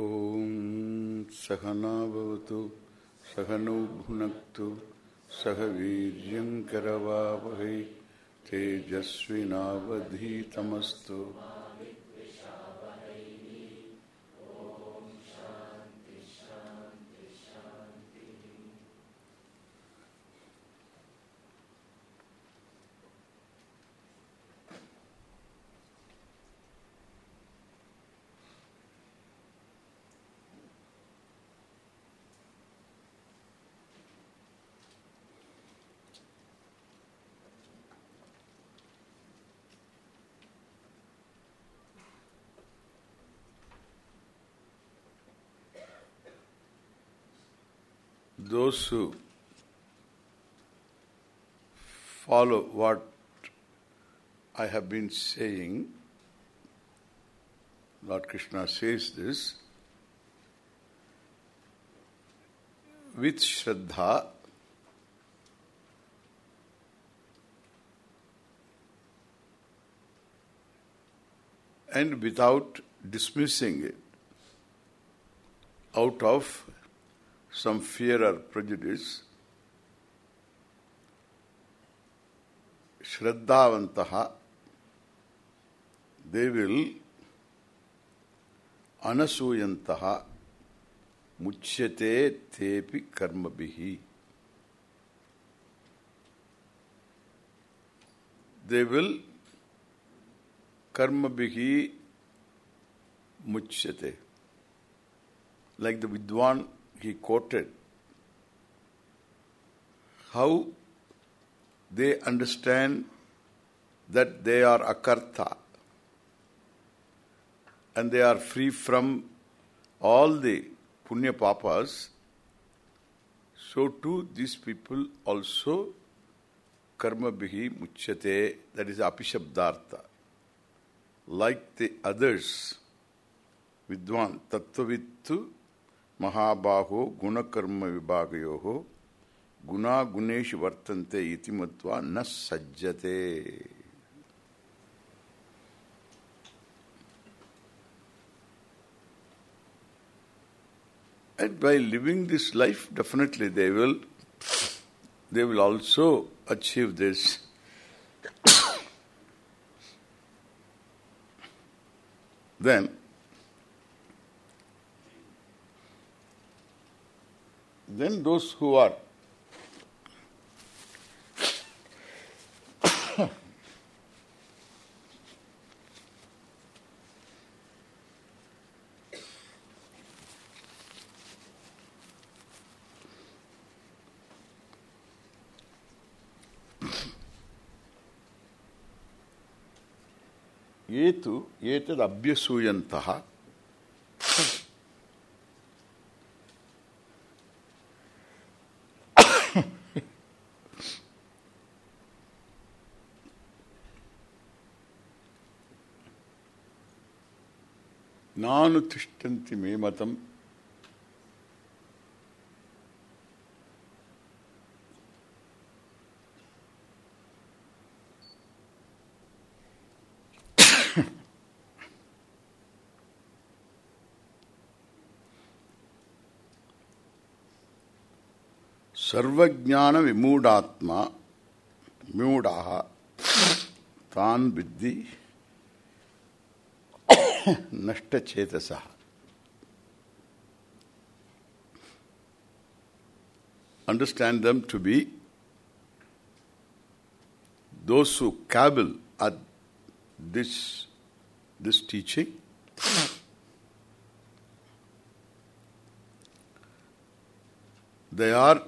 ॐ सहना भवतु भुनक्तु सह वीर्यं करवावहै तेजस्विनावधीतमस्तु। Those who follow what I have been saying, Lord Krishna says this, with Shraddha, and without dismissing it out of some fear or prejudice, Shraddhavantaha, they will anasuyantaha muchyate tepi karmabhihi. They will karmabhihi muchyate. Like the Vidwan he quoted how they understand that they are akarta and they are free from all the punya papas so too these people also karma bihi muchyate that is apishabdartha. Like the others vidwan tattvavittu महाबाहो गुणकर्म विभागयो गुणा गुणेश वर्तन्ते इति मत्वा न सज्जते and by living this life definitely they will they will also achieve this then then those who are ये तु एतद् अभ्यसूयन्तः नानुतिष्ठन्ति मे मतम् सर्वज्ञान विमूढ़ात्मा विमूढ़ा तान विद्धि नष्ट Chetas understand them to be those who cavil at this this teaching they are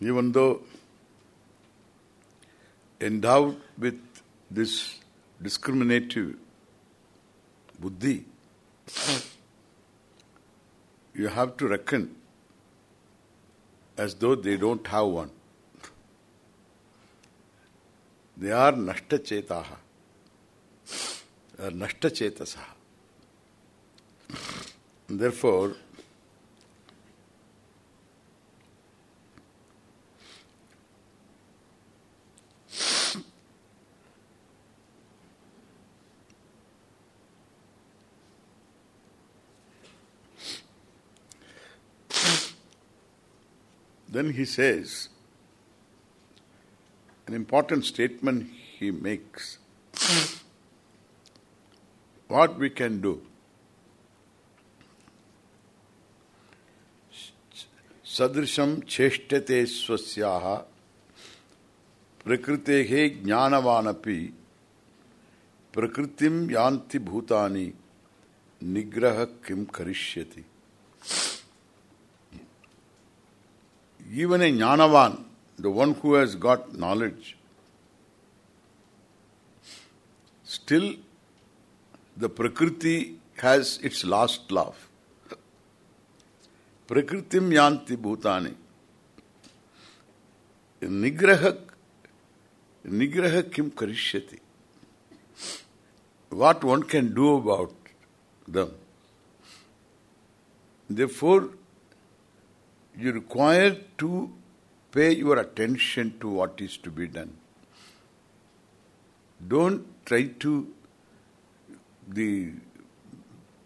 even though endowed with this discriminative buddhi, you have to reckon as though they don't have one. They are nashta chetaha. Are nashta chetasaha. Therefore, Then he says, an important statement he makes. what we can do. Sadrisham cheshtate swasyaha prakritehe jnanavanapi prakritim yanti bhutani nigraha kim karishyati even a jnanavan the one who has got knowledge still the prakriti has its last laugh. Prakritim yanti bhutani. Nigraha nigraha kim karishyati what one can do about them? Therefore you require to pay your attention to what is to be done don't try to the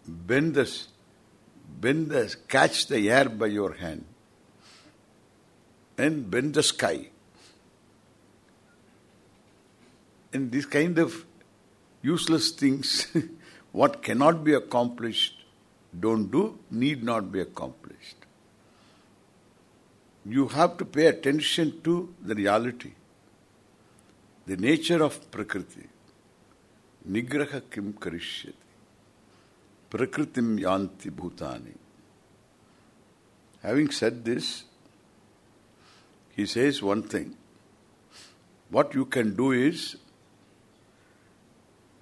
bend the bend the catch the air by your hand and bend the sky. And these kind of useless things, what cannot be accomplished, don't do, need not be accomplished. You have to pay attention to the reality, the nature of Prakriti. Nigraha kim karishyati. Prakritim yanti bhutani. Having said this, he says one thing. What you can do is,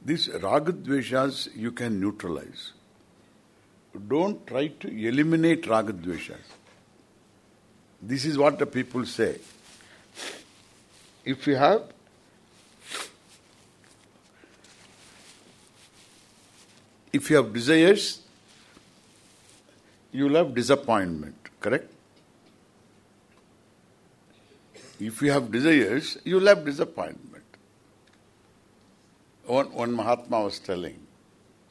these ragadveshas you can neutralize. Don't try to eliminate ragadveshas. This is what the people say. If you have if you have desires, you will have disappointment, correct? If you have desires, you will have disappointment. One, one Mahatma was telling,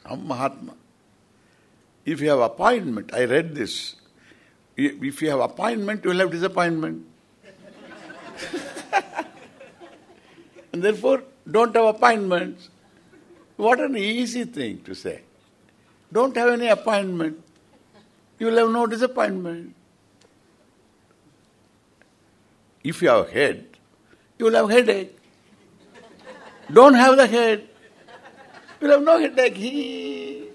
some Mahatma, if you have appointment, I read this, if you have appointment, you will have disappointment. and therefore, don't have appointments. What an easy thing to say. Don't have any appointment. You will have no disappointment. If you have head, you will have headache. Don't have the head. You will have no headache.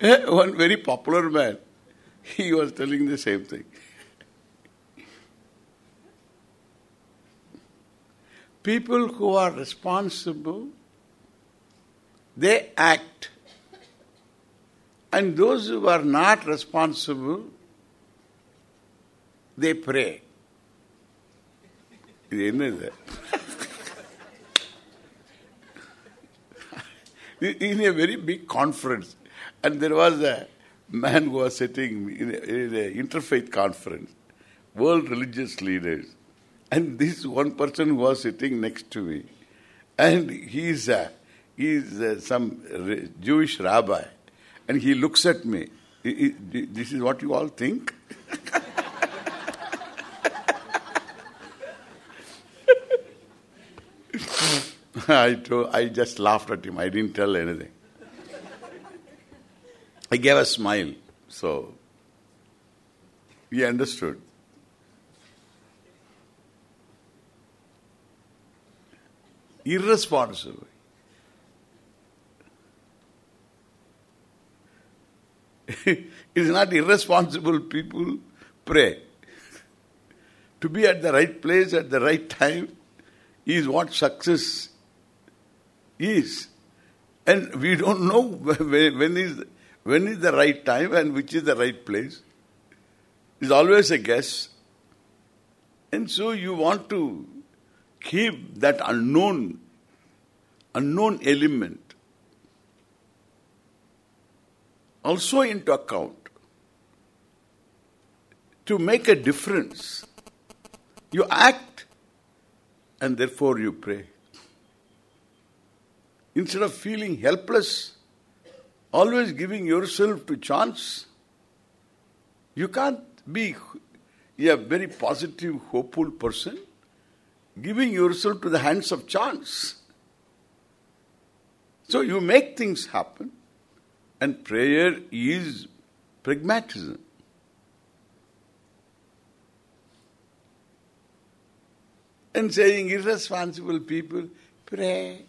One very popular man, he was telling the same thing. people who are responsible, they act. And those who are not responsible, they pray. இது என்னது in a very big conference and there was a man who was sitting in an interfaith conference world religious leaders and this one person was sitting next to me. And he is, uh, he is uh, some Jewish rabbi. And he looks at me. This is what you all think? I told, I just laughed at him. I didn't tell anything. I gave a smile. So he understood. irresponsible. it is not irresponsible people pray. to be at the right place at the right time is what success is. And we don't know when is when is the right time and which is the right place. is always a guess. And so you want to keep that unknown, unknown element also into account to make a difference. You act and therefore you pray. instead of feeling helpless, always giving yourself to chance, you can't be a very positive, hopeful person giving yourself to the hands of chance. So you make things happen and prayer is pragmatism. And saying irresponsible people, pray.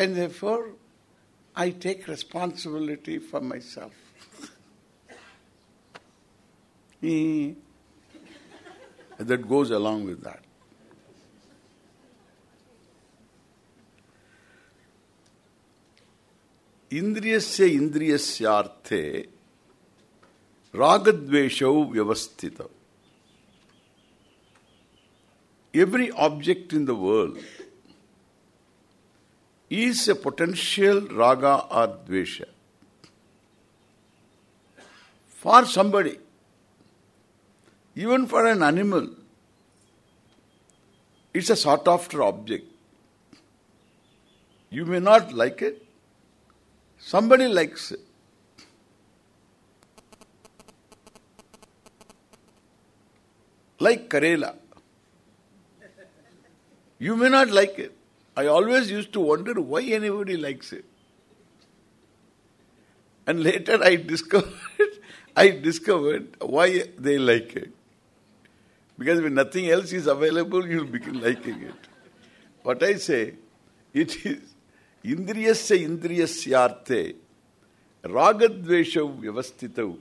And therefore, I take responsibility for myself. that goes along with that. Indriyasya indriyasya arthe ragadveshav vyavasthitav. Every object in the world is a potential raga or dvesha for somebody even for an animal it's a sought after object you may not like it Somebody likes it. Like Karela. You may not like it. I always used to wonder why anybody likes it. And later I discovered I discovered why they like it. Because when nothing else is available, you'll begin liking it. What I say, it is indriyasya indriyasyarte ragadveshav vyavastitav.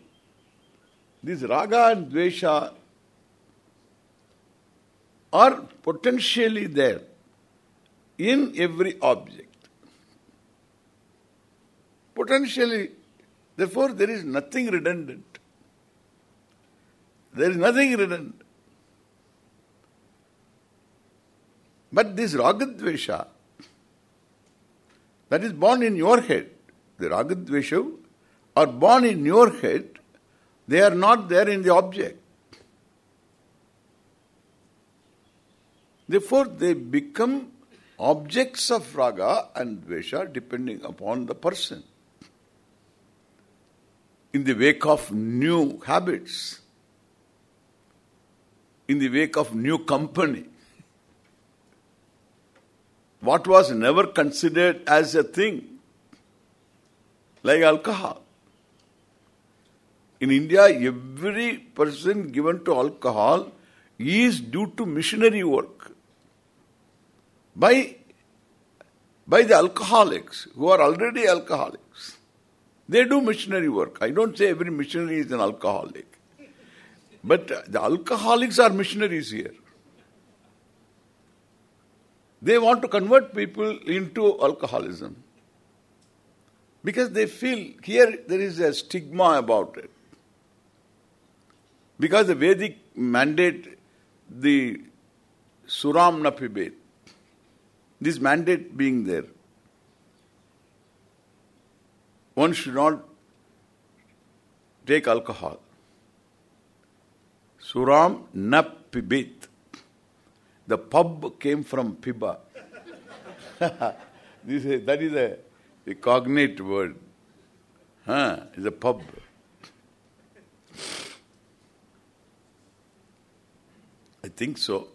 These raga and dvesha are potentially there in every object. Potentially, therefore there is nothing redundant. There is nothing redundant. But this ragadvesha that is born in your head. The ragadvesha are born in your head. They are not there in the object. Therefore, they become objects of raga and dvesha depending upon the person. In the wake of new habits, in the wake of new company, what was never considered as a thing, like alcohol. In India, every person given to alcohol is due to missionary work by, by the alcoholics who are already alcoholics. They do missionary work. I don't say every missionary is an alcoholic. But the alcoholics are missionaries here. They want to convert people into alcoholism. Because they feel here there is a stigma about it. Because the Vedic mandate the Suram Napibet. This mandate being there. One should not take alcohol. Suram Napibet. The pub came from Piba. this is, that is a, a cognate word. Huh? It's a pub. I think so.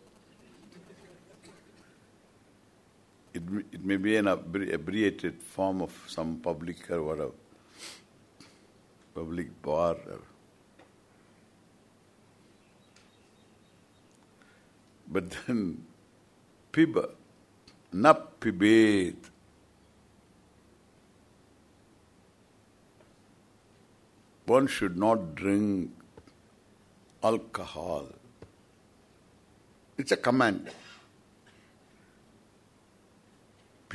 It, it may be an abbreviated form of some public or whatever. Public bar But then, piba, na pibet. One should not drink alcohol. It's a command.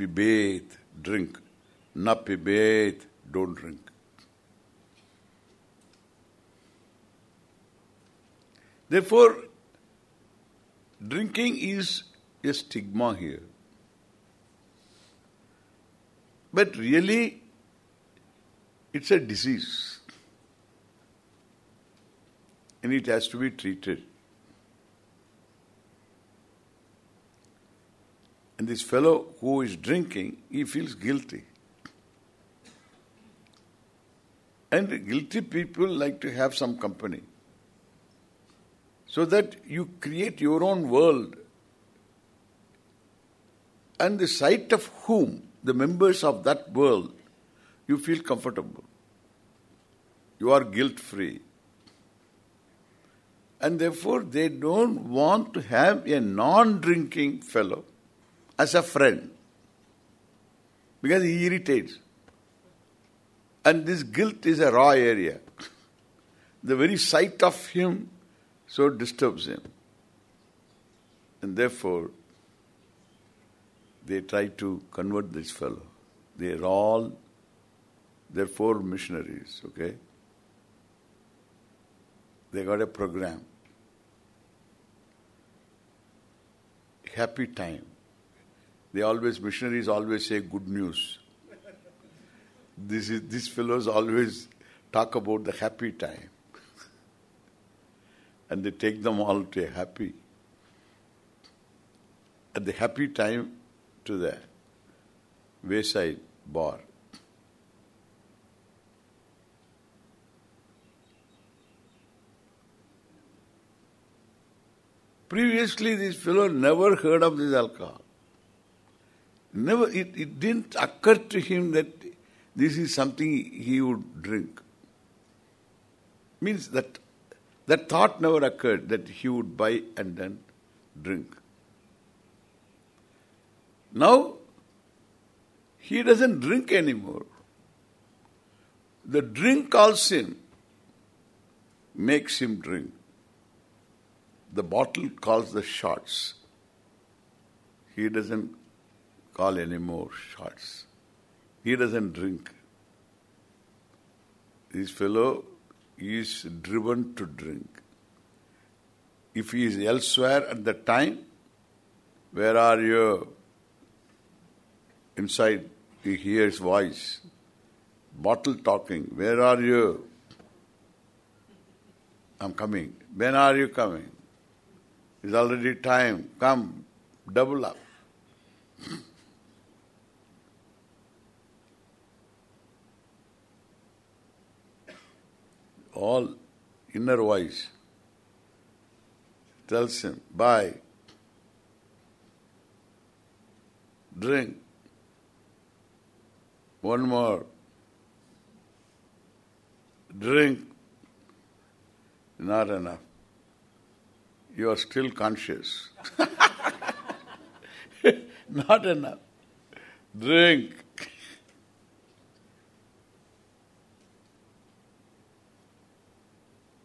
Pibet, drink. Na pibet, don't drink. Therefore, Drinking is a stigma here. But really, it's a disease. And it has to be treated. And this fellow who is drinking, he feels guilty. And guilty people like to have some company. So that you create your own world. And the sight of whom, the members of that world, you feel comfortable. You are guilt-free. And therefore they don't want to have a non-drinking fellow as a friend. Because he irritates. And this guilt is a raw area. The very sight of him so disturbs him. And therefore, they try to convert this fellow. They are all, they're four missionaries, okay? They got a program. Happy time. They always, missionaries always say good news. This is these fellows always talk about the happy time. and they take them all to a happy at the happy time to the wayside bar. Previously this fellow never heard of this alcohol. Never it, it didn't occur to him that this is something he would drink. Means that that thought never occurred that he would buy and then drink. Now, he doesn't drink anymore. The drink calls him, makes him drink. The bottle calls the shots. He doesn't call any more shots. He doesn't drink. This fellow is driven to drink. If he is elsewhere at the time, where are you? Inside he hears voice. Bottle talking. Where are you? I'm coming. When are you coming? It's already time. Come. Double up. All inner voice tells him, buy, drink, one more, drink, not enough. You are still conscious. not enough. Drink.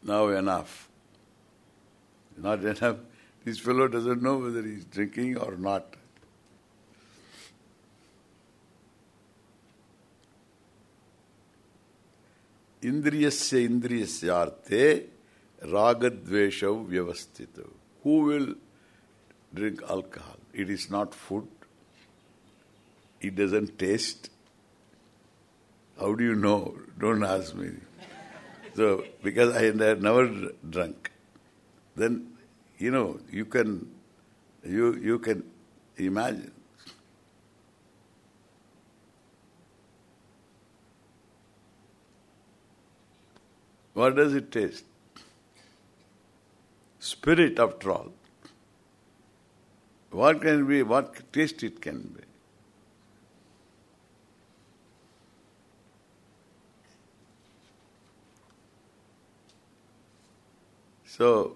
Now enough. Not enough. This fellow doesn't know whether he's drinking or not. Indriyasya arte ragadveshav vyavastita. Who will drink alcohol? It is not food. It doesn't taste. How do you know? Don't ask me. So, because I had never drunk, then, you know, you can, you, you can imagine. What does it taste? Spirit after all. What can be, what taste it can be? So,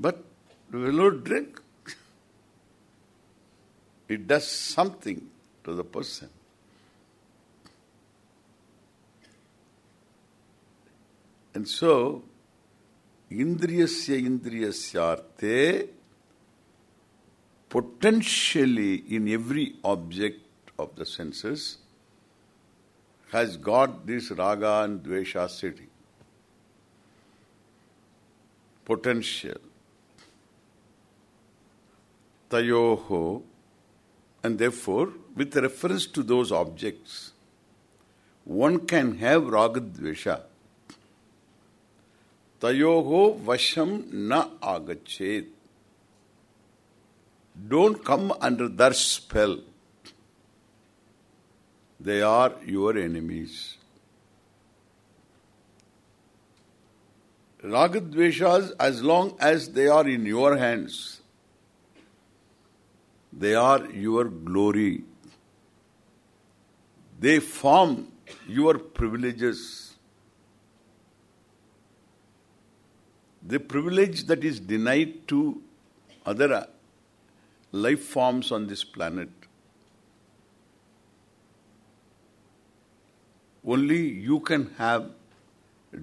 but we will not drink. It does something to the person. And so, indriyasya indriyasyarte potentially in every object of the senses has got this raga and dvesha sitting potential. Tayoho, and therefore, with reference to those objects, one can have ragadvesha. Tayoho vasham na agachet. don't come under their spell. They are your enemies. Ragadveshas, as long as they are in your hands, they are your glory. They form your privileges. The privilege that is denied to other life forms on this planet. Only you can have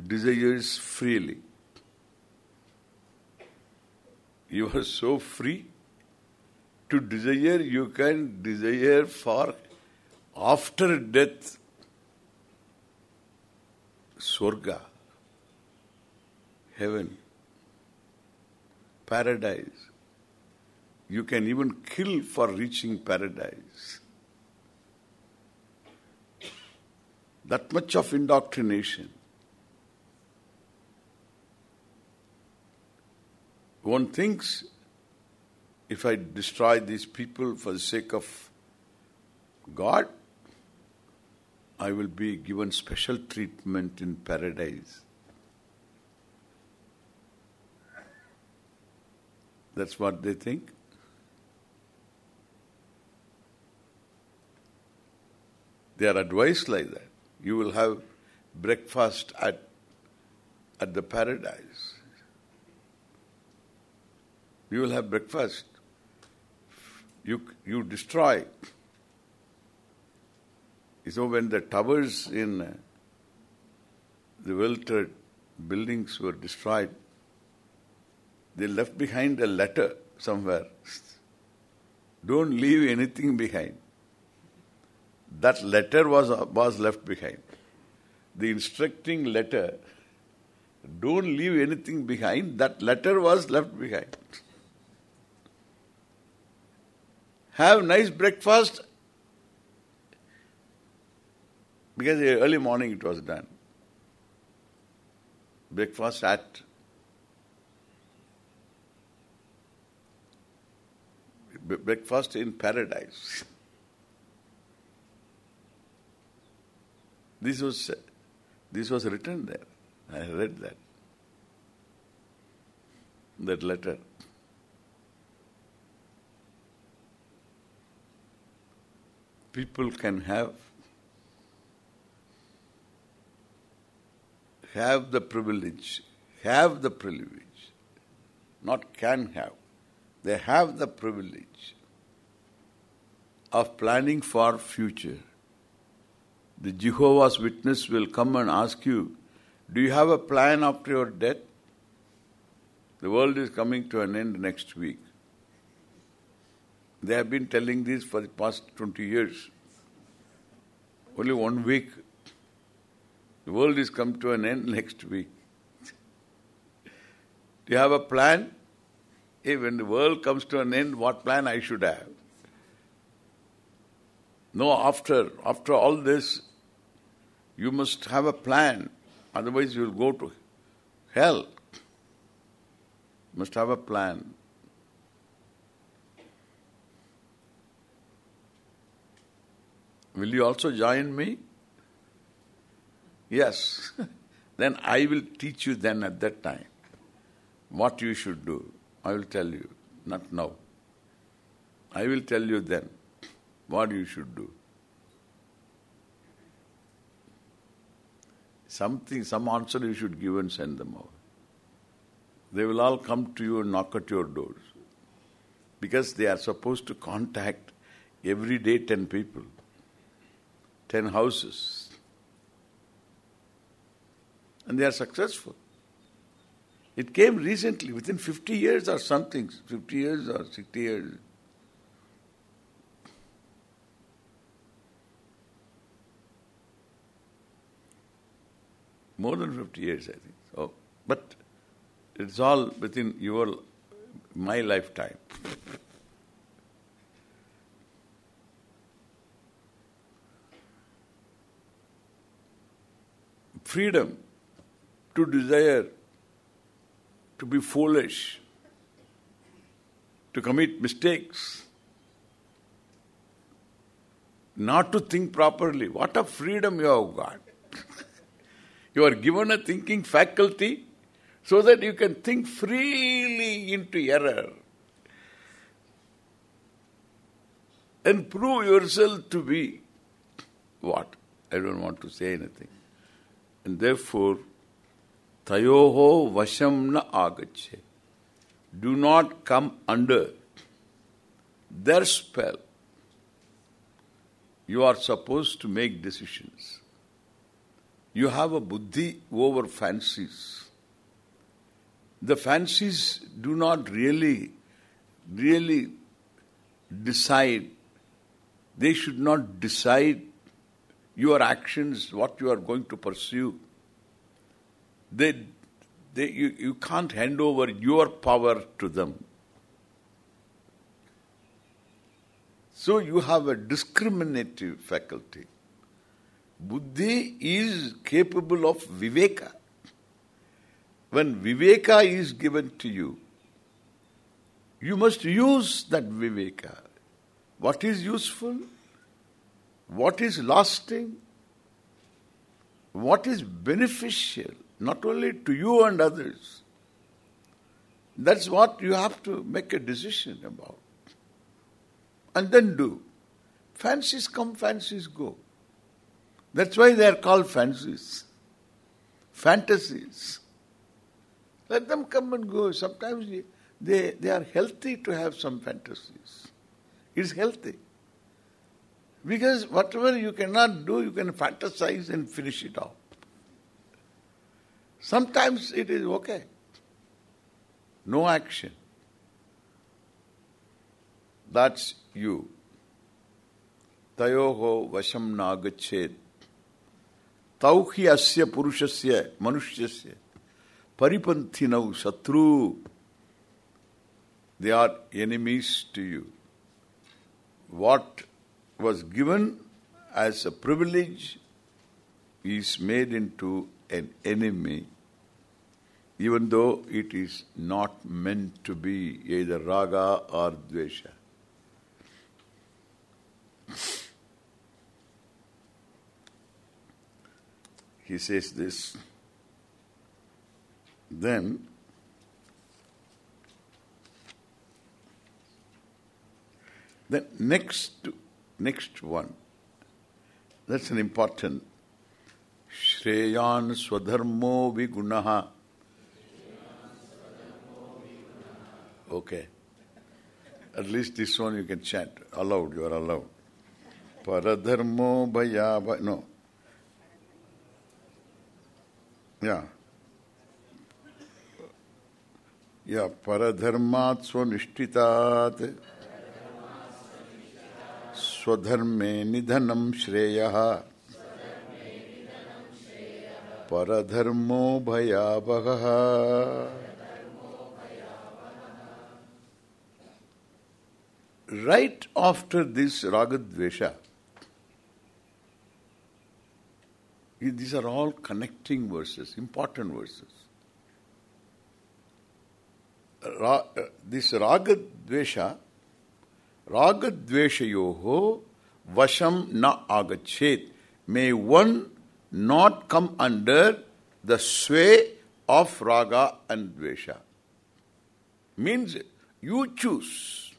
desires freely. You are so free to desire, you can desire for after death Sorga, heaven, paradise. You can even kill for reaching paradise. That much of indoctrination. One thinks, if I destroy these people for the sake of God, I will be given special treatment in paradise. That's what they think. They are advised like that. You will have breakfast at at the paradise. You will have breakfast. You you destroy. So when the towers in uh, the World Trade buildings were destroyed, they left behind a letter somewhere. Don't leave anything behind. That letter was was left behind. The instructing letter, don't leave anything behind, that letter was left behind. Have nice breakfast, because early morning it was done. Breakfast at breakfast in paradise. This was this was written there. I read that. That letter. People can have have the privilege, have the privilege, not can have. They have the privilege of planning for future. The Jehovah's Witness will come and ask you, do you have a plan after your death? The world is coming to an end next week. They have been telling this for the past 20 years. Only one week. The world is come to an end next week. Do you have a plan? Hey, when the world comes to an end, what plan I should have? No, after after all this, you must have a plan. Otherwise you will go to hell. You must have a plan. Will you also join me? Yes. then I will teach you then at that time what you should do. I will tell you, not now. I will tell you then what you should do. Something, some answer you should give and send them over. They will all come to you and knock at your doors. Because they are supposed to contact every day ten people, ten houses. And they are successful. It came recently, within 50 years or something, 50 years or 60 years. More than 50 years, I think. Oh, but it's all within your, my lifetime. Freedom to desire to be foolish. to commit mistakes, not to think properly. What a freedom you have got. you are given a thinking faculty so that you can think freely into error and prove yourself to be what? I don't want to say anything. And therefore, tayoho vasham na agache. Do not come under their spell. You are supposed to make decisions. You have a buddhi over fancies. The fancies do not really, really decide. They should not decide your actions, what you are going to pursue. They, they, you, you can't hand over your power to them. So you have a discriminative faculty. Buddhi is capable of viveka. When viveka is given to you, you must use that viveka. What is useful? What is lasting? What is beneficial, not only to you and others. That's what you have to make a decision about. And then do. Fancies come, fancies go. That's why they are called fancies. Fantasies. Let them come and go. Sometimes they, they are healthy to have some fantasies. It's healthy. Because whatever you cannot do, you can fantasize and finish it off. Sometimes it is okay. No action. That's you. Tayoho vasham nagachet. Tauhi asya purushasya manushasya paripanthinau satru. They are enemies to you. What was given as a privilege is made into an enemy even though it is not meant to be either raga or dvesha. He says this. Then the next Next one. That's an important. Shreyan swadharmo vigunaha. Okay. At least this one you can chant. Allowed, you are allowed. Paradharmo bhaya... No. Yeah. Yeah, paradharmat swanishtitat. स्वधर्मे निधनम श्रेय। परधर्मो भयावह right after this रागद्वेश these are all connecting verses important verses this रागद्वेश Ragadveshayoho vasham na agachet. May one not come under the sway of raga and dvesha. Means you choose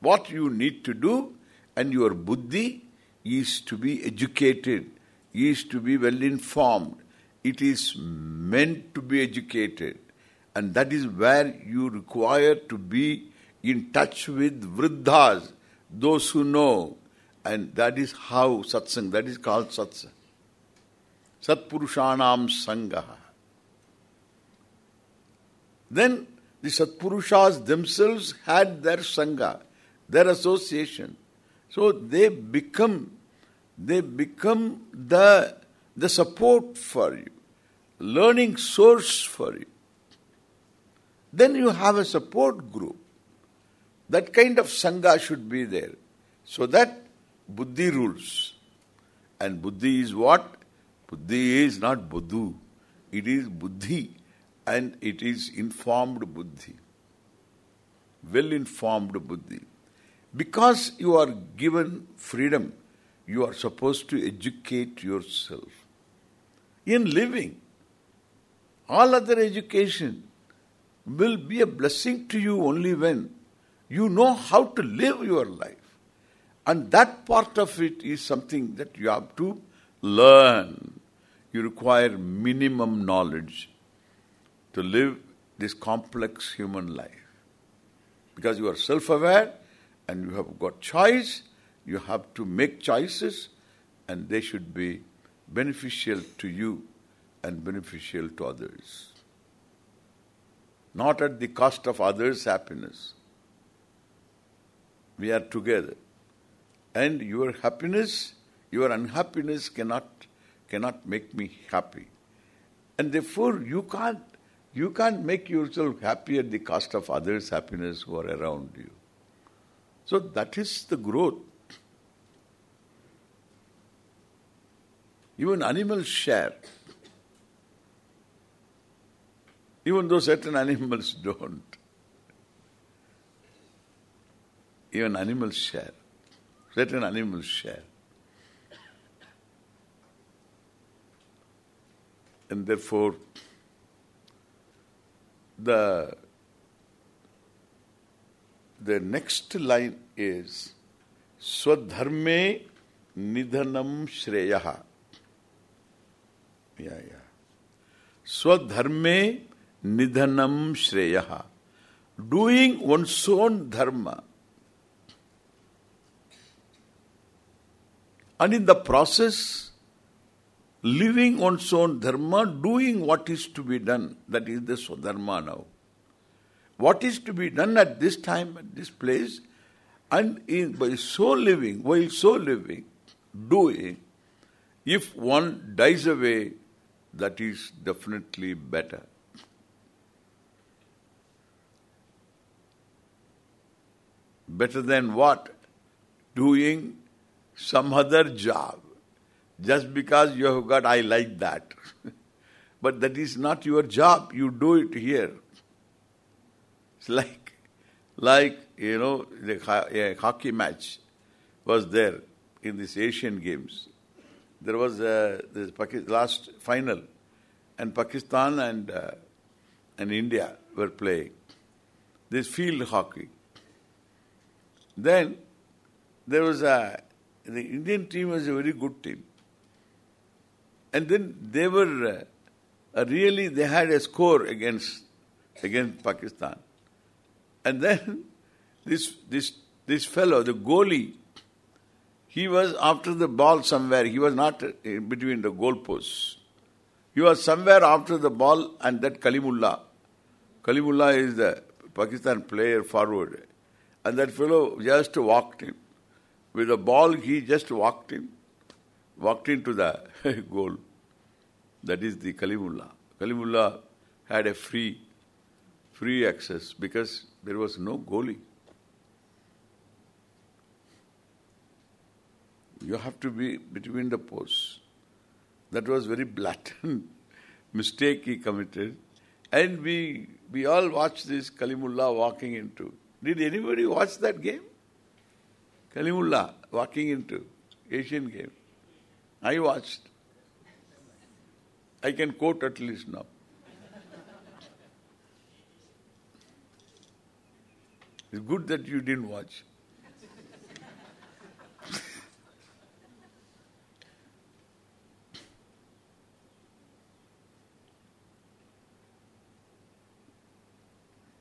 what you need to do and your buddhi is to be educated, is to be well informed. It is meant to be educated. And that is where you require to be in touch with vriddhas, those who know. And that is how satsang, that is called satsang. Satpurushanam sangaha. Then the Satpurushas themselves had their sangha, their association. So they become they become the the support for you, learning source for you. Then you have a support group. That kind of sangha should be there. So that buddhi rules. And buddhi is what? Buddhi is not buddhu. It is buddhi. And it is informed buddhi. well-informed buddhi. Because you are given freedom, you are supposed to educate yourself. In living, all other education will be a blessing to you only when you know how to live your life. And that part of it is something that you have to learn. You require minimum knowledge to live this complex human life. Because you are self-aware and you have got choice, you have to make choices and they should be beneficial to you and beneficial to others. Not at the cost of others' happiness. We are together. And your happiness, your unhappiness cannot cannot make me happy. And therefore you can't you can't make yourself happy at the cost of others' happiness who are around you. So that is the growth. Even animals share. Even though certain animals don't. Even animals share. Certain animals share. And therefore, the the next line is Swadharme Nidhanam Shreyaha. Yeah, yeah. Swadharme Nidhanam Shreyaha. Doing one's own dharma. And in the process, living one's own dharma, doing what is to be done. That is the Swadharma now. What is to be done at this time, at this place, and in, by so living, while so living, doing, if one dies away, that is definitely better. Better than what? Doing some other job just because you have got, I like that. but that is not your job. You do it here. It's like, like you know, the hockey match was there in this Asian Games. There was a, this last final, and Pakistan and uh, and India were playing this field hockey. Then there was a the Indian team was a very good team. And then they were uh, really, they had a score against against Pakistan. And then this this this fellow, the goalie, he was after the ball somewhere. He was not in between the goalposts. He was somewhere after the ball and that Kalimullah. Kalimullah is the Pakistan player forward. And that fellow just walked in. With a ball, he just walked in, walked into the goal. That is the Kalimullah. Kalimullah had a free, free access because there was no goalie. You have to be between the posts. That was very blatant mistake he committed. And we we all watched this Kalimullah walking into. Did anybody watch that game? Kalimullah walking into Asian game. I watched. I can quote at least now. It's good that you didn't watch.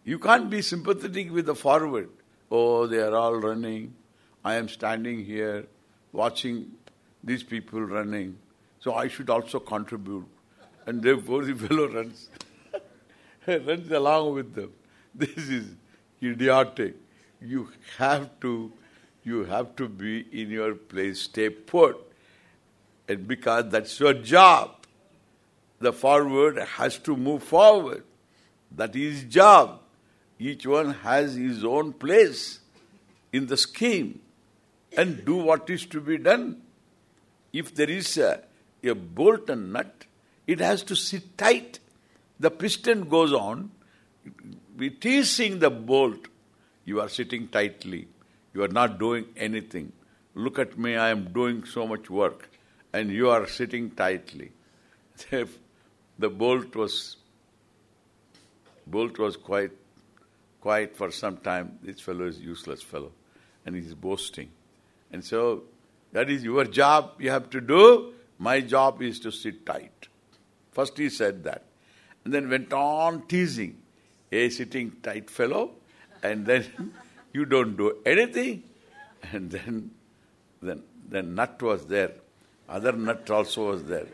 you can't be sympathetic with the forward. Oh, they are all running. I am standing here watching these people running. So I should also contribute. And therefore the fellow runs, runs along with them. This is idiotic. You have to, you have to be in your place, stay put. And because that's your job, the forward has to move forward. That is job. Each one has his own place in the scheme and do what is to be done. If there is a, a bolt and nut, it has to sit tight. The piston goes on, we teasing the bolt. You are sitting tightly. You are not doing anything. Look at me, I am doing so much work. And you are sitting tightly. the bolt was bolt was quite quiet for some time. This fellow is useless fellow. And he's boasting. And so that is your job you have to do. My job is to sit tight. First he said that. And then went on teasing. A sitting tight fellow. And then you don't do anything. And then then then nut was there. Other nut also was there.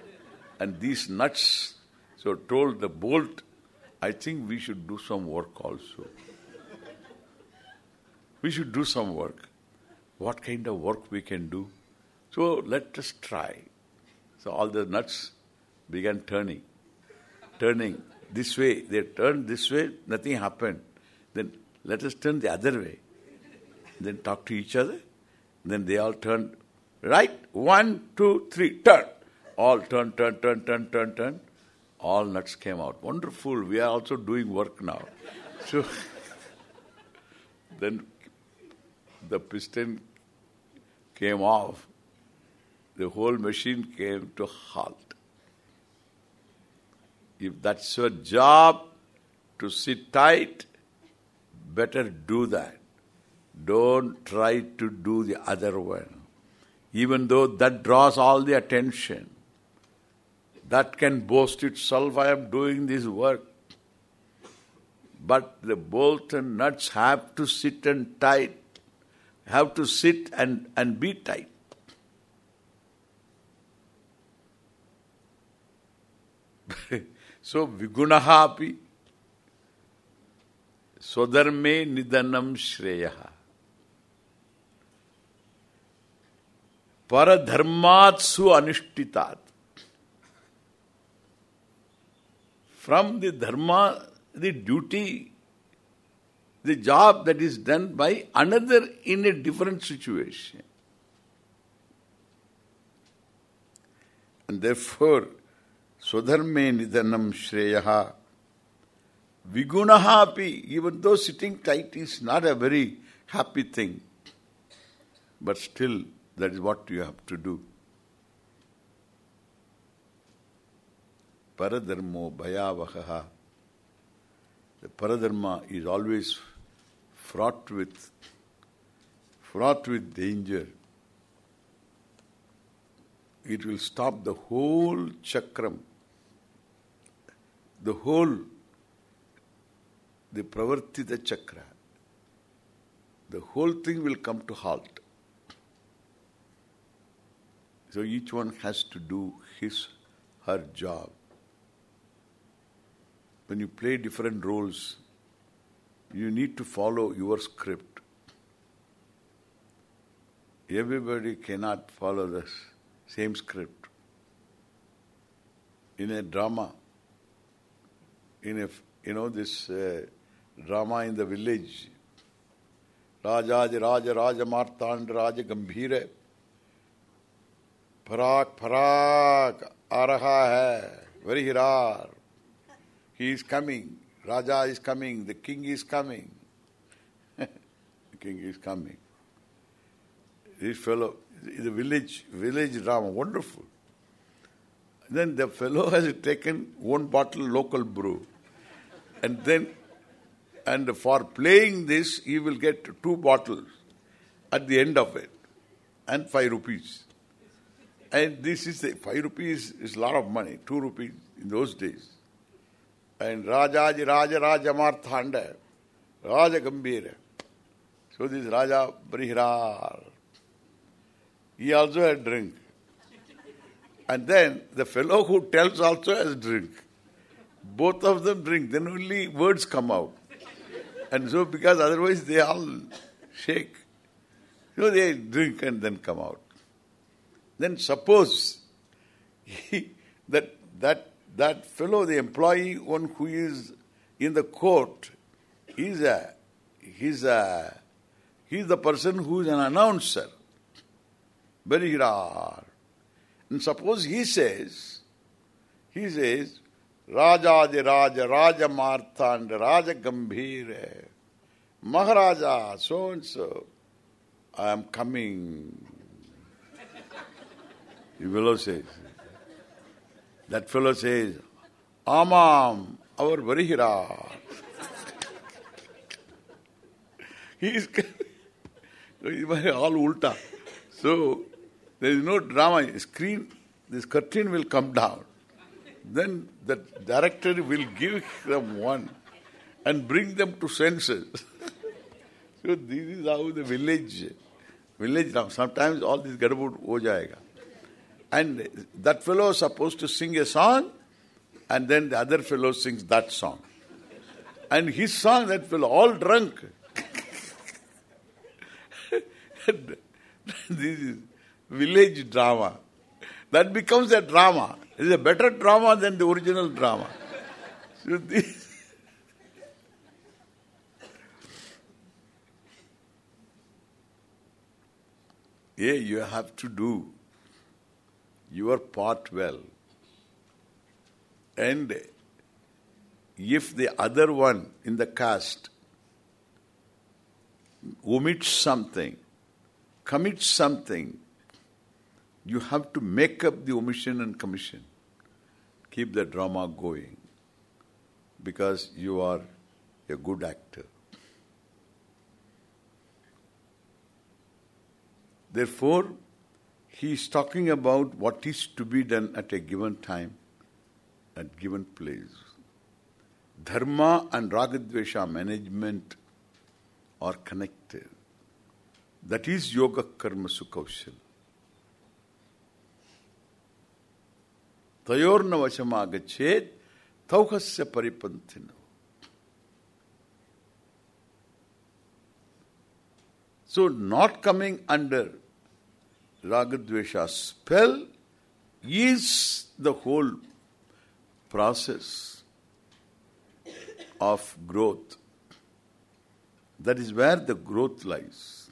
And these nuts, so told the bolt, I think we should do some work also. we should do some work. What kind of work we can do? So let us try. So all the nuts began turning, turning this way. They turned this way, nothing happened. Then let us turn the other way. Then talk to each other. Then they all turned right. One, two, three, turn. All turn, turn, turn, turn, turn, turn. All nuts came out. Wonderful. We are also doing work now. So then the piston came off the whole machine came to halt. If that's your job to sit tight, better do that. Don't try to do the other one. Even though that draws all the attention, that can boast itself, I am doing this work. But the bolt and nuts have to sit and tight, have to sit and, and be tight. so vigunaha api swadharme nidanam shreyaha paradharmat su anushtitat from the dharma the duty the job that is done by another in a different situation and therefore Swadharme nidhanam shreyaha. Vigunaha api, even though sitting tight is not a very happy thing, but still that is what you have to do. Paradharmo bhayavahaha. The paradharma is always fraught with fraught with danger it will stop the whole chakram the whole, the pravartita chakra, the whole thing will come to halt. So each one has to do his, her job. When you play different roles, you need to follow your script. Everybody cannot follow the same script. In a drama, in a, you know, this uh, drama in the village. Rajaj Raja Raja Martand Raja Gambhir Parak Parak Araha hai, very. He is coming. Raja is coming. The king is coming. the king is coming. This fellow, the village, village drama, wonderful. Then the fellow has taken one bottle local brew. And then, and for playing this, he will get two bottles at the end of it. And five rupees. And this is, the, five rupees is a lot of money, two rupees in those days. And Rajaji Raja Raja Marthanda, Raja Gambhira. So this Raja Brihirar. He also had drink. And then the fellow who tells also has drink. Both of them drink, then only words come out. And so because otherwise they all shake. So they drink and then come out. Then suppose he, that that that fellow, the employee, one who is in the court, he's a he's a he's the person who is an announcer. Very rare. And suppose he says, he says, Raja Raja, Raja Marthand, Raja Gambhir, Maharaja, so and so, I am coming. The fellow says. That fellow says, Amam, our Varihira. he is all ulta. So, there is no drama. Screen, this curtain will come down. Then the director will give them one and bring them to senses. so this is how the village, village now, sometimes all this gadabud ho jayega. And that fellow is supposed to sing a song and then the other fellow sings that song. And his song, that fellow, all drunk. this is village drama. That becomes a drama. It is a better drama than the original drama. So this Yeah, you have to do your part well. And if the other one in the cast omits something, commits something, you have to make up the omission and commission. Keep the drama going because you are a good actor. Therefore, he is talking about what is to be done at a given time, at given place. Dharma and Ragadvesha management are connected. That is Yoga Karma Sukhaushal. तयोर्न वशमागच्छेद तौहस्य परिपंथिनो So not coming under Ragadvesha spell is the whole process of growth. That is where the growth lies.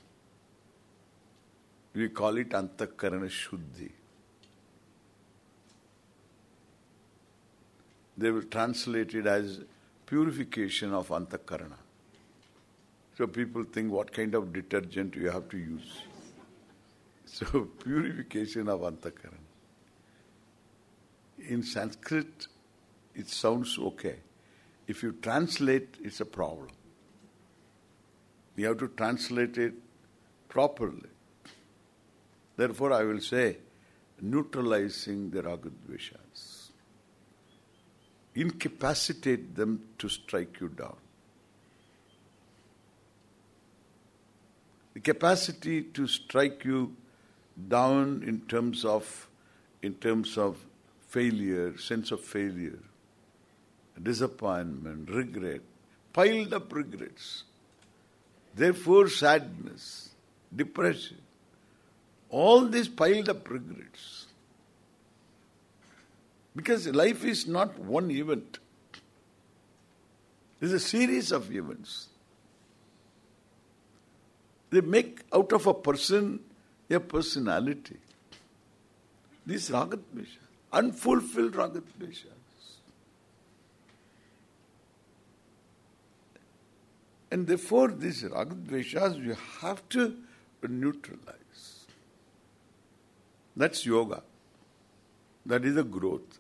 We call it Antakarana Shuddhi. They will translate it as purification of Antakarana. So people think what kind of detergent you have to use. So purification of Antakaran. In Sanskrit, it sounds okay. If you translate, it's a problem. You have to translate it properly. Therefore, I will say, neutralizing the ragadveshas. Incapacitate them to strike you down. the capacity to strike you down in terms of in terms of failure, sense of failure, disappointment, regret, piled up regrets. Therefore sadness, depression, all these piled up regrets. Because life is not one event. It is a series of events. They make out of a person a personality. This ragadvesha, unfulfilled ragadvesha. And therefore these ragadveshas you have to neutralize. That's yoga. That is a growth.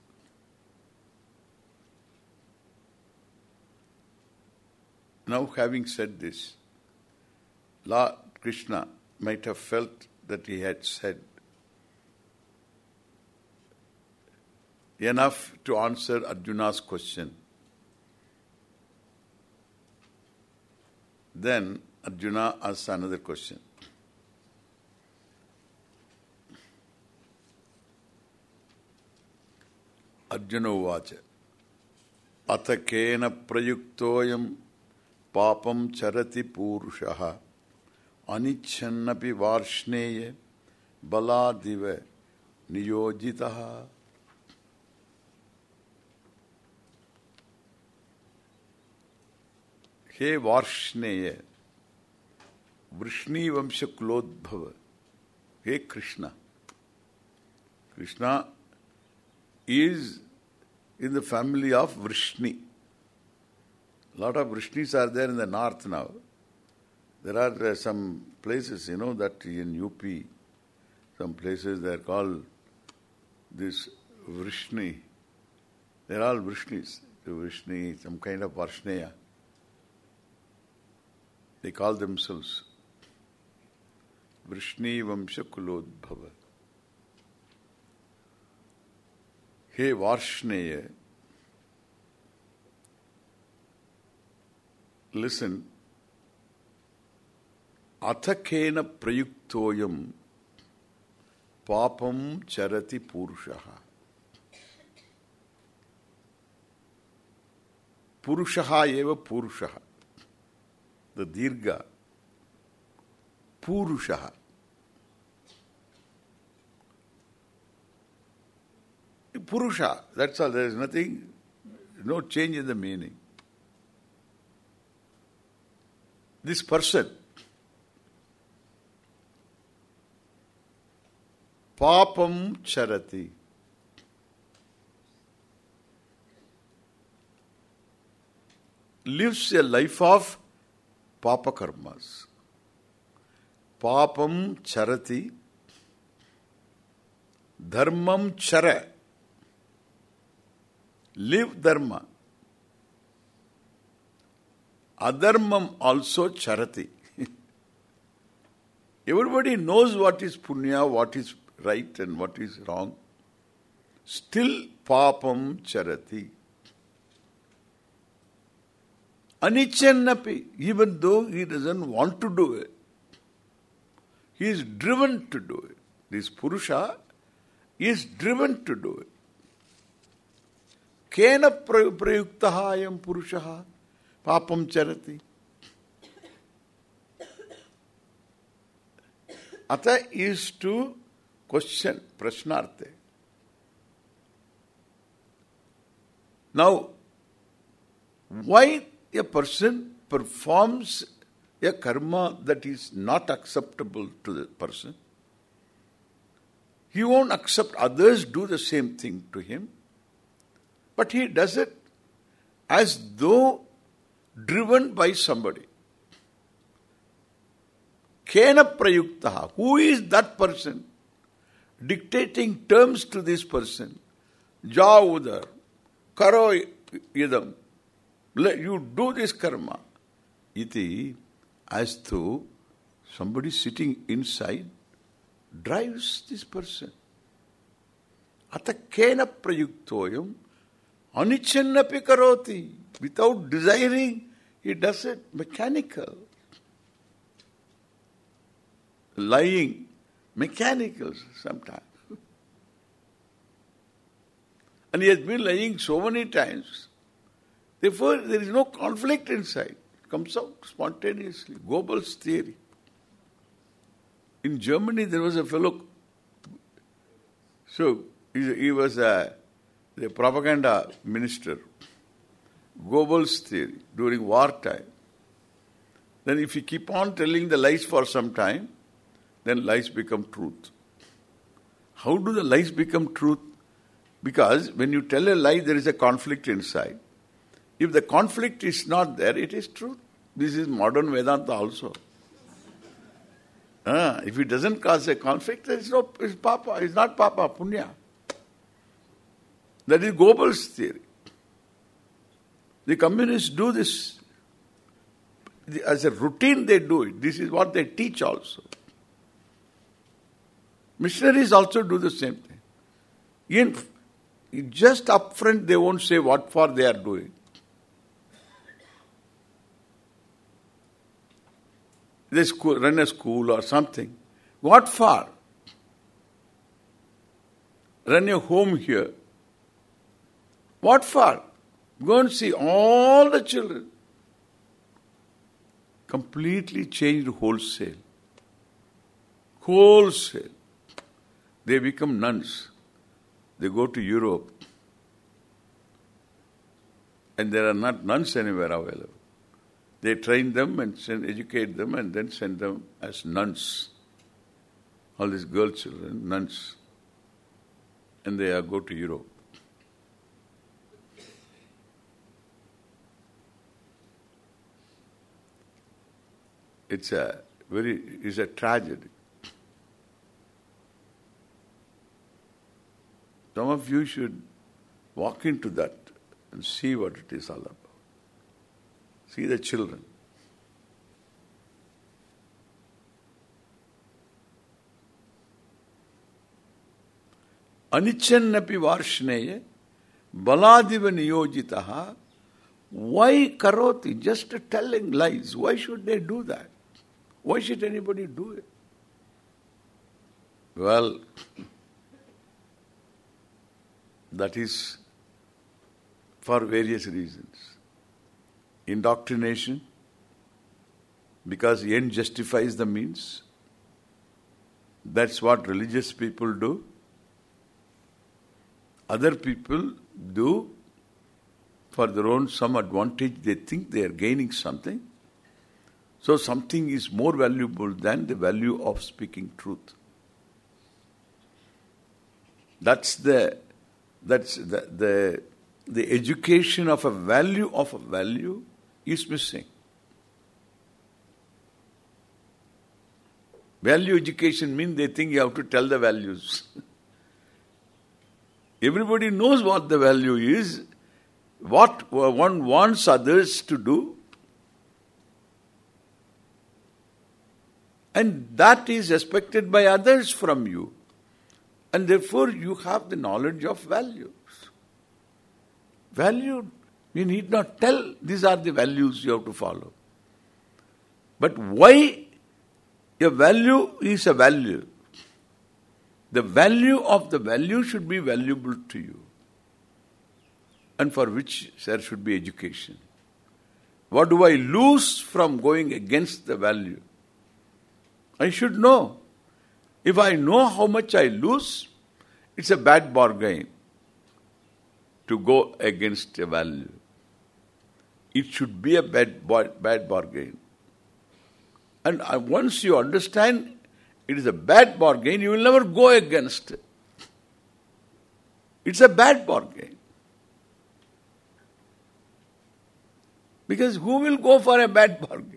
Now having said this, Lord Krishna might have felt that he had said. Enough to answer Arjuna's question. Then Arjuna asks another question. Arjuna uvacha. Atakena prayuktoyam papam charati purushaha अनिच्छन्नपि वार्ष्णेय बलादिव नियोजितः। हे वार्ष्णेय वृष्णीवंश कुलोद्भव हे Krishna. Krishna is in the family of Vrishni lot of Vrishnis are there in the north now There are uh, some places, you know, that in UP, some places they are called this Vrishni. They are all Vrishnis. The Vrishni, some kind of Varshneya. They call themselves Vrishni Vamsha Kulodbhava. Hey Varshneya, listen, अथकेन प्रयुक्तोयम पापम चरति पुरुषः पुरुषः एव पुरुषः the दीर्घ पुरुषः Purusha, that's all. There is nothing, no change in the meaning. This person, charati. Lives a life of papa karmas. Papam charati. Dharmam chara. Live dharma. Adharmam also charati. Everybody knows what is punya, what is right and what is wrong. Still papam charati. Anichannapi, even though he doesn't want to do it, he is driven to do it. This Purusha is driven to do it. Kena prayuktaha ayam Purushaha papam charati. Ata is to question, prashnarthe. Now, why a person performs a karma that is not acceptable to the person, he won't accept others do the same thing to him, but he does it as though driven by somebody. Kena prayuktaha. Who is that person? Dictating terms to this person. Ja udar. Karo idam. You do this karma. Iti, as though somebody sitting inside drives this person. Ata kena prayuktoyam anichannapi karoti. Without desiring, he does it mechanical. Lying, mechanical sometimes. And he has been lying so many times. Therefore, there is no conflict inside. It comes out spontaneously. Goebbels' theory. In Germany, there was a fellow. So, he, was a, the propaganda minister. Goebbels' theory during wartime. Then if you keep on telling the lies for some time, then lies become truth. How do the lies become truth? Because when you tell a lie, there is a conflict inside. If the conflict is not there, it is truth. This is modern Vedanta also. Ah, if it doesn't cause a conflict, there is no it's papa, it's not papa, punya. That is Goebbels' theory. The communists do this. As a routine they do it. This is what they teach also. Missionaries also do the same thing. In, just up front they won't say what for they are doing. They school, run a school or something. What for? Run a home here. What for? Go and see all the children. Completely changed wholesale. Wholesale. They become nuns. They go to Europe. And there are not nuns anywhere available. They train them and send, educate them and then send them as nuns. All these girl children, nuns. And they go to Europe. it's a very, it's a tragedy. Some of you should walk into that and see what it is all about. See the children. Anichannapi varshneya baladiva niyojitaha why karoti? Just telling lies. Why should they do that? Why should anybody do it? Well, that is for various reasons. Indoctrination, because end justifies the means. That's what religious people do. Other people do for their own some advantage. They think they are gaining something. So something is more valuable than the value of speaking truth. That's the that's the the the education of a value of a value is missing. Value education means they think you have to tell the values. Everybody knows what the value is, what one wants others to do, and that is expected by others from you. And therefore you have the knowledge of values. Value, you need not tell these are the values you have to follow. But why a value is a value? The value of the value should be valuable to you. And for which there should be education. What do I lose from going against the value? I should know. If I know how much I lose, it's a bad bargain to go against a value. It should be a bad, bad bargain. And uh, once you understand it is a bad bargain, you will never go against it. It's a bad bargain. Because who will go for a bad bargain?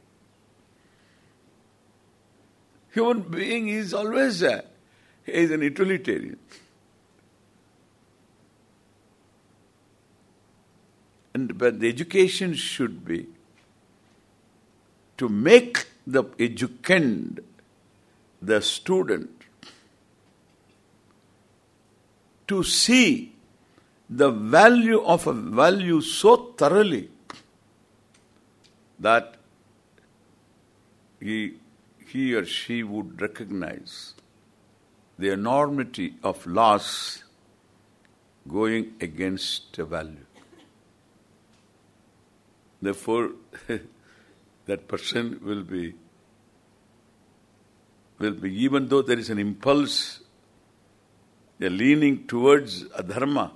Human being is always a, is an utilitarian. And but the education should be to make the educand, the student, to see the value of a value so thoroughly that he he or she would recognize the enormity of loss going against a value. Therefore, that person will be, will be, even though there is an impulse, a leaning towards adharma,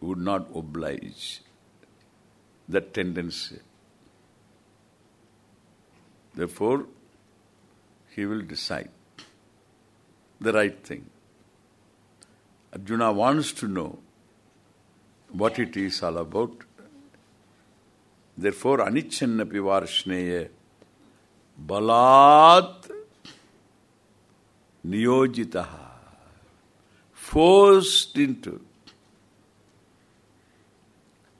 would not oblige that tendency. Therefore, he will decide the right thing. Arjuna wants to know what it is all about. Therefore, anichannapi varshneya balat niyojitaha forced into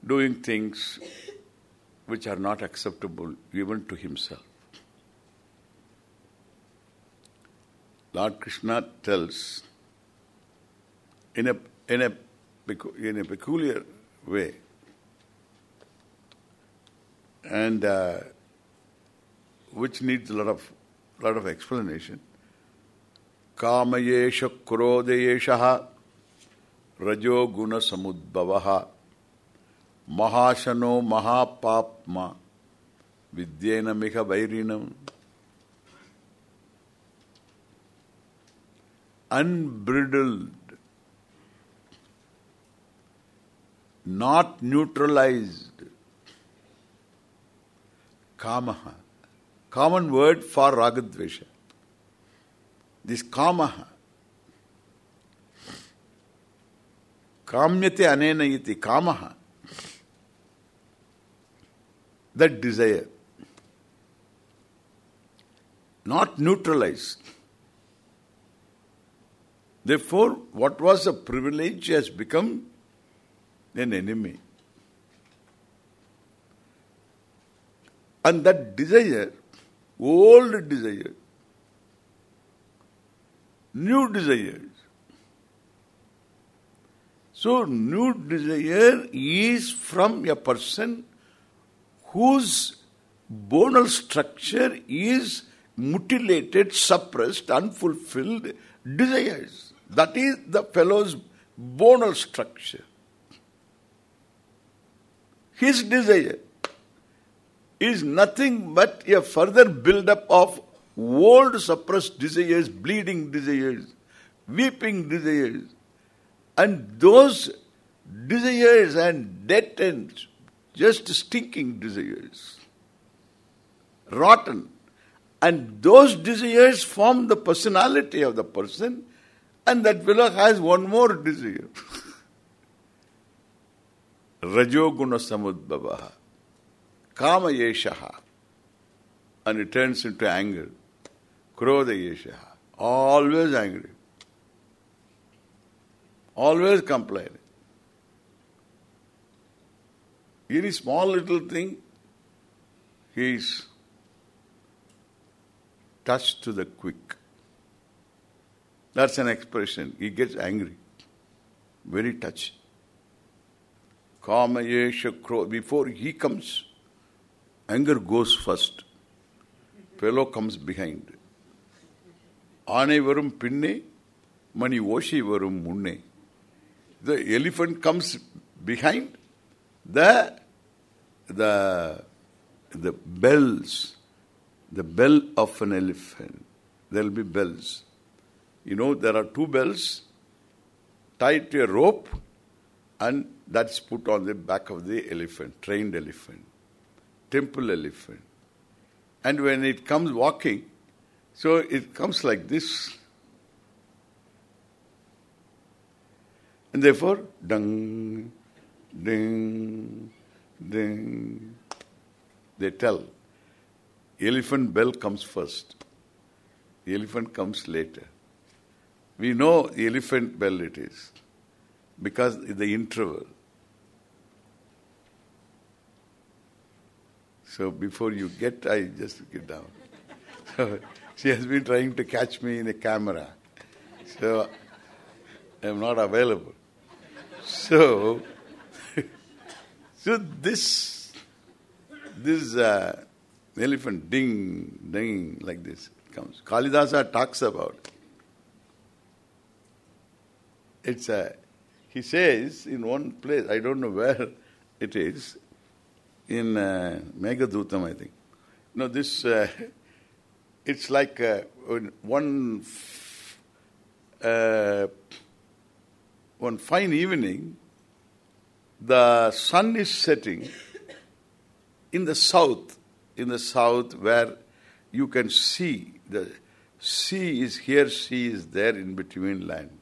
doing things which are not acceptable even to himself. Lord Krishna tells in a in a in a peculiar way. And uh, which needs a lot of lot of explanation. Kamayesha krodayesha rajo guna samudbhavaha mahashano mahapapma vidyena miha vairinam unbridled, not neutralized. Kamaha. Common word for ragadvesha. This kamaha. Kamyate anena iti kamaha. That desire. not neutralized. Therefore, what was a privilege has become an enemy. And that desire, old desire, new desires. So, new desire is from a person whose bonal structure is mutilated, suppressed, unfulfilled desires. That is the fellow's bonal structure. His desire is nothing but a further build-up of old suppressed desires, bleeding desires, weeping desires. And those desires and dead and just stinking desires, rotten. And those desires form the personality of the person and that fellow has one more desire. Rajoguna samudbhavaha. Kama yeshaha. And it turns into anger. Krodha yeshaha. Always angry. Always complaining. Any small little thing, he is touched to the quick. That's an expression. He gets angry. Very touchy. Kama yesha Before he comes, Anger goes first. Fellow comes behind. Aanai varum pinne, mani oshi varum munne. The elephant comes behind. The the the bells, the bell of an elephant. There will be bells. You know, there are two bells tied to a rope and that's put on the back of the elephant, trained elephant temple elephant. And when it comes walking, so it comes like this. And therefore, dung, ding, ding, they tell. Elephant bell comes first. The elephant comes later. We know the elephant bell it is because the interval. So before you get, I just get down. So she has been trying to catch me in a camera. So I am not available. So, so this, this uh, elephant ding, ding, like this comes. Kalidasa talks about it. It's a, he says in one place, I don't know where it is, in uh, I think. Know, this, uh, it's like uh, one uh, one fine evening, the sun is setting in the south, in the south where you can see the sea is here, sea is there in between land.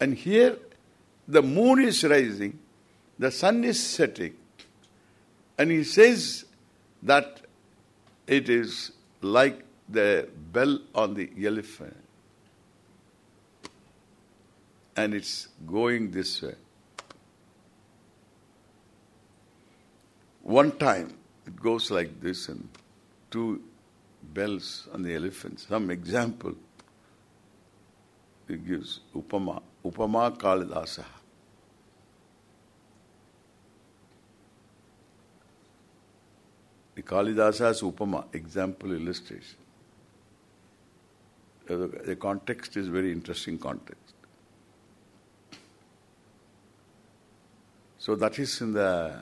And here the moon is rising, the sun is setting, and he says that it is like the bell on the elephant. And it's going this way. One time it goes like this and two bells on the elephant. Some example he gives Upama, Upama Kalidasa. Kalidasa's Upama, example illustration. The context is very interesting context. So that is in the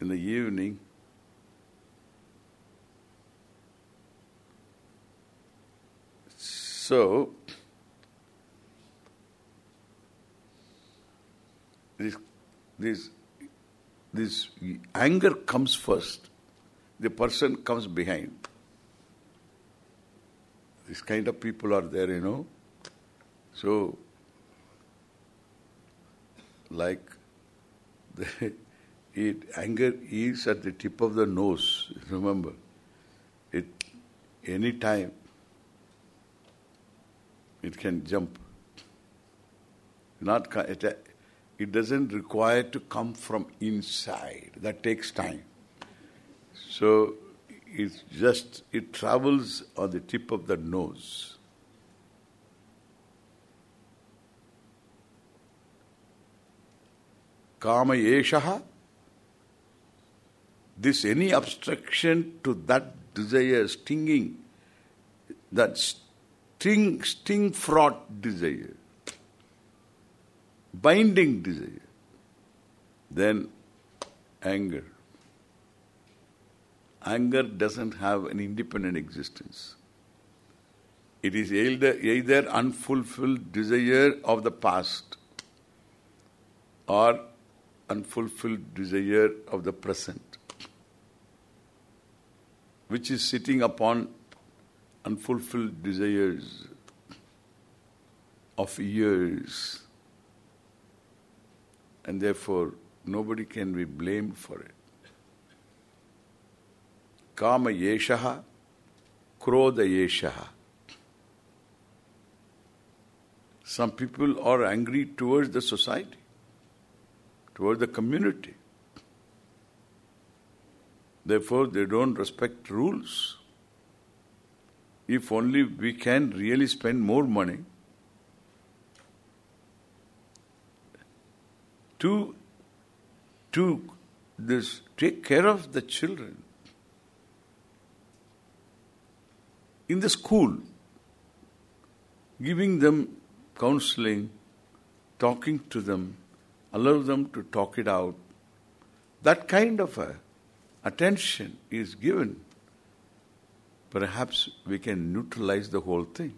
in the evening so this this this anger comes first. The person comes behind. This kind of people are there, you know. So, like the, it anger is at the tip of the nose. Remember, it any time it can jump. Not it, it doesn't require to come from inside. That takes time. So it's just it travels on the tip of the nose. Kama yeshaha this any obstruction to that desire, stinging, that sting, sting fraught desire, binding desire, then anger. Anger doesn't have an independent existence. It is either, either unfulfilled desire of the past or unfulfilled desire of the present which is sitting upon unfulfilled desires of years. And therefore, nobody can be blamed for it. Kama yeshaha, krodha yeshaha. Some people are angry towards the society, towards the community. Therefore, they don't respect rules. If only we can really spend more money to to this take care of the children in the school giving them counseling talking to them allow them to talk it out. That kind of a attention is given, perhaps we can neutralize the whole thing.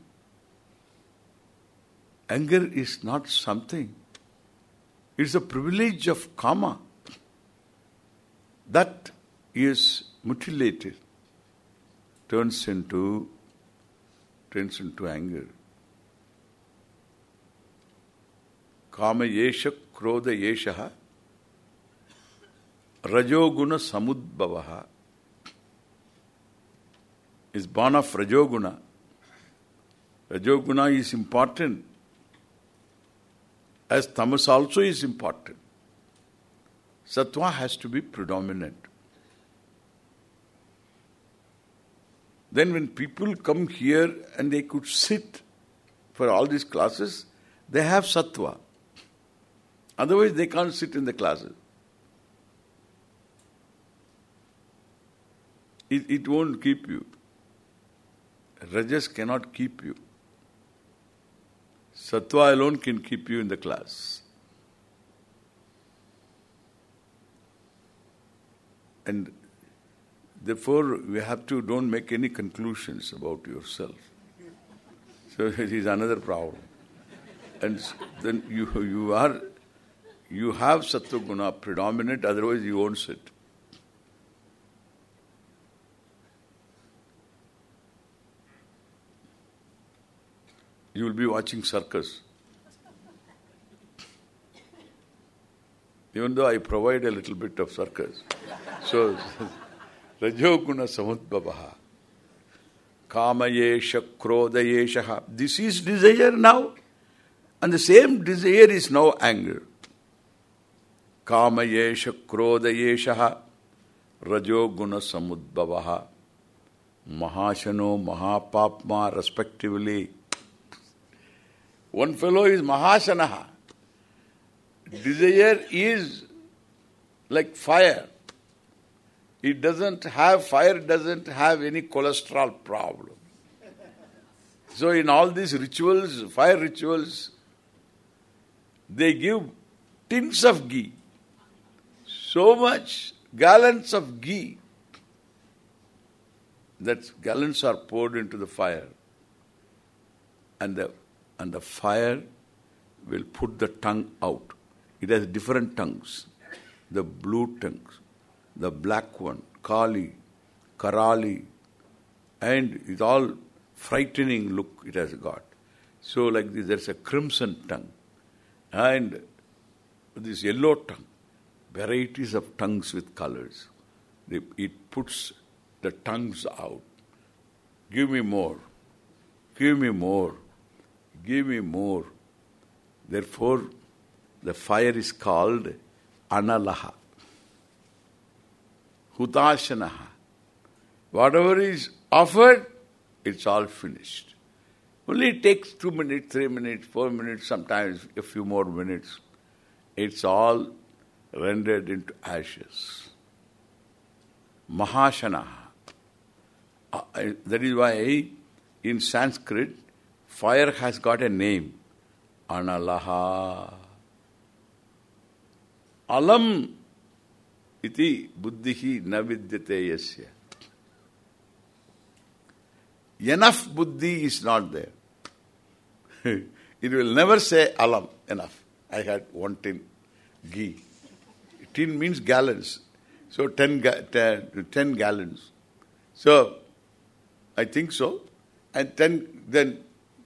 Anger is not something. It's a privilege of karma that is mutilated, turns into turns into anger. Kama yesha krodha yeshaha Rajoguna Samudbhavaha is born of Rajoguna. Rajoguna is important as Tamas also is important. Sattva has to be predominant. Then when people come here and they could sit for all these classes, they have sattva. Otherwise they can't sit in the classes. It, it won't keep you. Rajas cannot keep you. Sattva alone can keep you in the class. And therefore we have to don't make any conclusions about yourself. So it is another problem. And then you you are you have sattva guna predominant, otherwise you won't sit. You will be watching circus. Even though I provide a little bit of circus. So, Rajoguna Samudbhavaha. Kamayesha Krodayesha. This is desire now. And the same desire is now anger. Kamayesha Krodayesha Rajoguna Samudbhavaha. Mahashano Mahapapma respectively. One fellow is Mahasanaha. Desire is like fire. It doesn't have, fire doesn't have any cholesterol problem. So in all these rituals, fire rituals, they give tins of ghee. So much gallons of ghee that gallons are poured into the fire. And the and the fire will put the tongue out. It has different tongues. The blue tongues, the black one, Kali, Karali, and it's all frightening look it has got. So like this, there's a crimson tongue and this yellow tongue. varieties of tongues with colors. It puts the tongues out. Give me more. Give me more. Give me more. Therefore, the fire is called Analaha. Hutashanaha. Whatever is offered, it's all finished. Only it takes two minutes, three minutes, four minutes, sometimes a few more minutes. It's all rendered into ashes. Mahashana. Uh, that is why in Sanskrit, fire has got a name. Analaha. Alam iti buddhihi na vidyate yasya. Enough buddhi is not there. it will never say alam, enough. I had one tin ghee. Tin means gallons. So ten, ga ten, 10 gallons. So, I think so. And then, then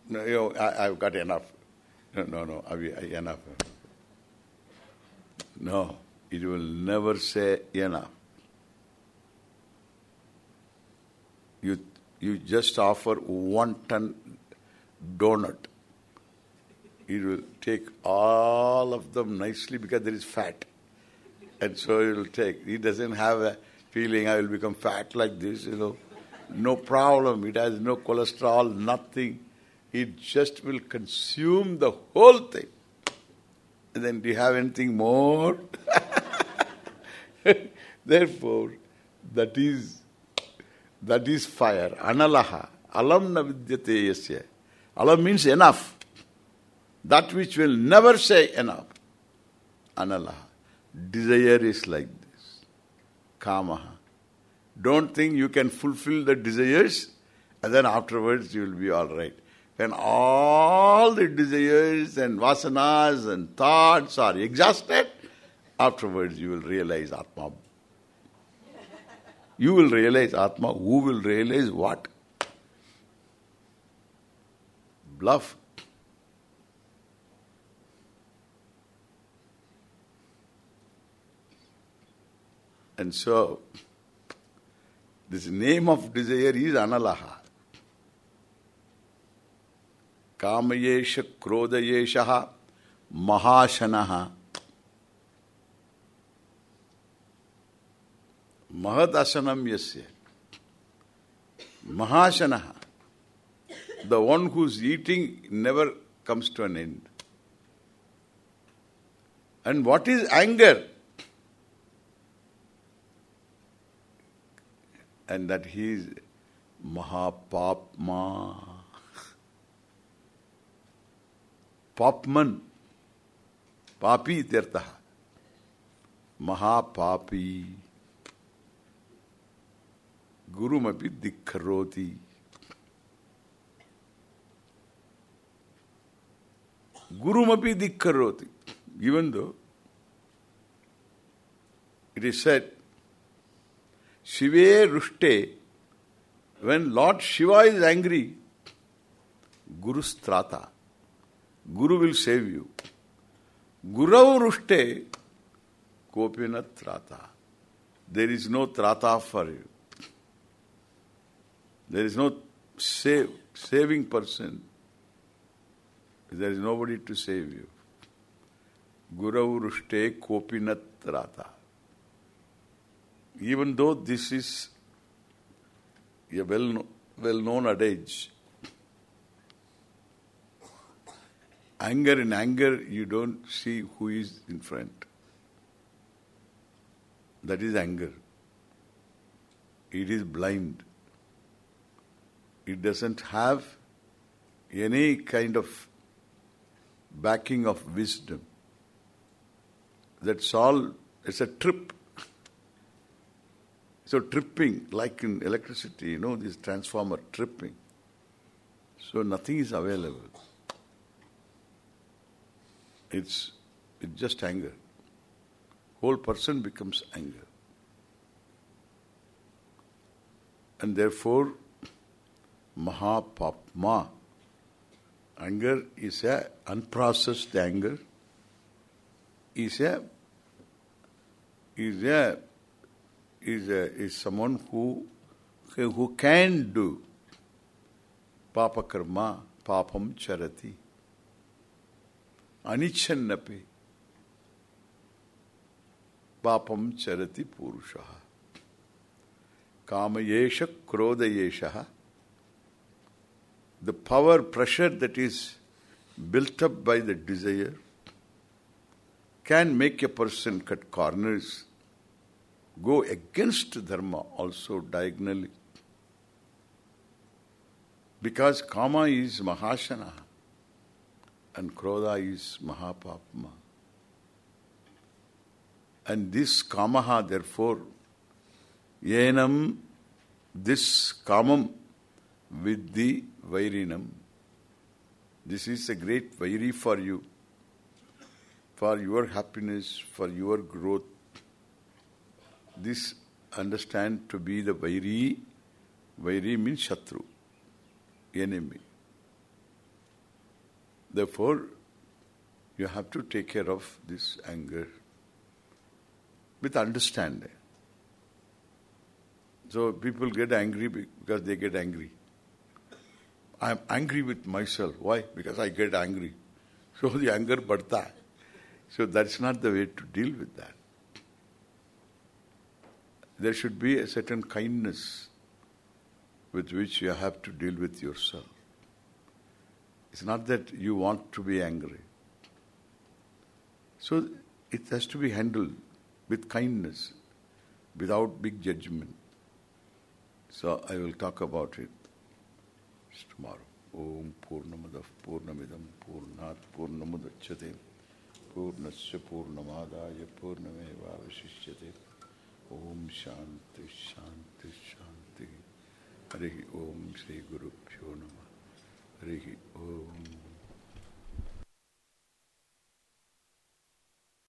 you know, I, have got enough. No, no, no, I, I, enough. No, it will never say enough. You you just offer one ton donut. It will take all of them nicely because there is fat. And so it will take. He doesn't have a feeling I will become fat like this, you know. No problem. It has no cholesterol, nothing. It just will consume the whole thing. And then do you have anything more? Therefore, that is that is fire. Analaha. Alam na vidyate yasya. Alam means enough. That which will never say enough. Analaha. Desire is like this. Kamaha. Don't think you can fulfill the desires and then afterwards you will be all right. When all the desires and vasanas and thoughts are exhausted, afterwards you will realize Atma you will realize Atma. Who will realize what? Bluff. And so, this name of desire is Analaha. कामयेश क्रोधयेश महाशन। महदशनम ये महाशन। The one whose eating never comes to an end and what is anger and that he is Mahapapma. पापमन, पापी तीर्थ। महापापी। गुरुमपि दिखरोति गुरुमपि दिखरोति even though it is said शिवे रुष्टे when lord Shiva is angry गुरुस्त्राता Guru will save you. Guru Rushte, Kopina Trata. There is no Trata for you. There is no save, saving person. There is nobody to save you. Guru Rushte Kopina Trata. Even though this is a well well known adage, anger in anger you don't see who is in front. That is anger. It is blind. It doesn't have any kind of backing of wisdom. That's all, it's a trip. So tripping, like in electricity, you know, this transformer tripping. So nothing is available. It's, it's just anger. Whole person becomes anger. And therefore, Mahapapma. Anger is a unprocessed anger, is a is a is a, is someone who who can do papa karma papam charati anichannapi papam charati purusha kamayesha krodayesha the power pressure that is built up by the desire can make a person cut corners go against dharma also diagonally. Because kama is mahashana and krodha is mahapapma. And this kamaha therefore, yenam, this kamam with the vairinam. This is a great vairi for you, for your happiness, for your growth, this understand to be the Vairi. Vairi means Shatru, enemy. Therefore, you have to take care of this anger with understanding. So people get angry because they get angry. I am angry with myself. Why? Because I get angry. So the anger badta. So that's not the way to deal with that there should be a certain kindness with which you have to deal with yourself. It's not that you want to be angry. So it has to be handled with kindness, without big judgment. So I will talk about it tomorrow. Om Purnamadav Purnamidam Purnat Purnamudachyate Purnasya Purnamadaya Purnamevavashishyate Om Shanti Shanti Shanti Hari Om Sri Guru Pyo Hari Om